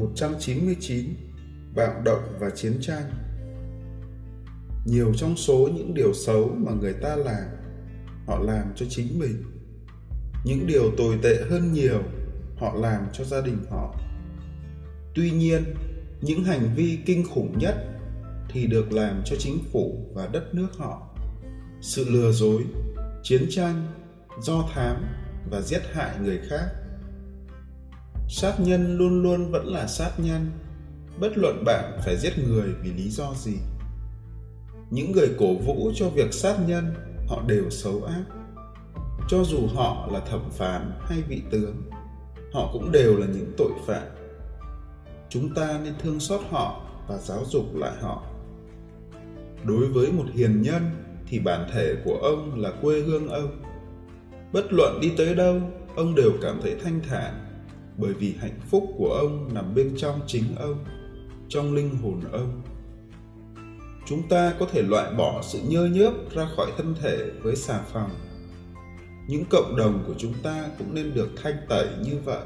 199 Bạo động và chiến tranh Nhiều trong số những điều xấu mà người ta làm Họ làm cho chính mình Những điều tồi tệ hơn nhiều Họ làm cho gia đình họ Tuy nhiên, những hành vi kinh khủng nhất thì được làm cho chính phủ và đất nước họ. Sự lừa dối, chiến tranh, do thám và giết hại người khác. Sát nhân luôn luôn vẫn là sát nhân, bất luận bạn phải giết người vì lý do gì. Những người cổ vũ cho việc sát nhân, họ đều xấu ác. Cho dù họ là thẩm phán hay vị tướng, họ cũng đều là những tội phạm. Chúng ta nên thương xót họ và giáo dục lại họ. Đối với một hiền nhân thì bản thể của ông là quê hương ông. Bất luận đi tới đâu ông đều cảm thấy thanh thản bởi vì hạnh phúc của ông nằm bên trong chính ông, trong linh hồn ông. Chúng ta có thể loại bỏ sự nhơ nhớp ra khỏi thân thể với xà phòng. Những cộng đồng của chúng ta cũng nên được thanh tẩy như vậy.